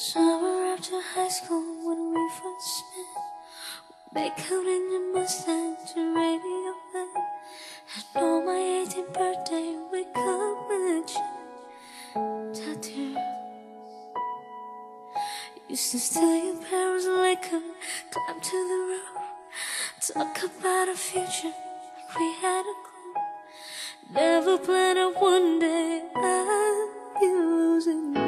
Summer after high school when we first met. Make out in your Mustang to Radiohead And on my 18th birthday we got matching tattoo. Used to steal your parents' liquor Climb to the roof Talk about a future like we had a clue. Never planned on one day I'd be losing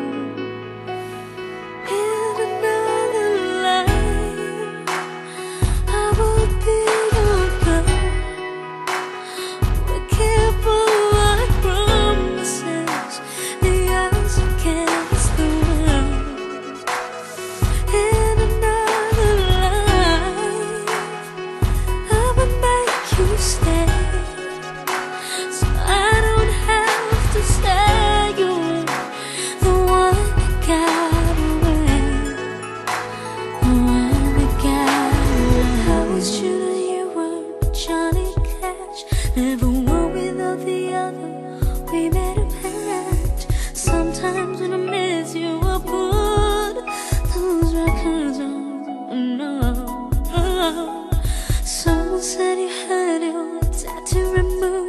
remember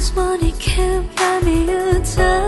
just wanna keep buy me until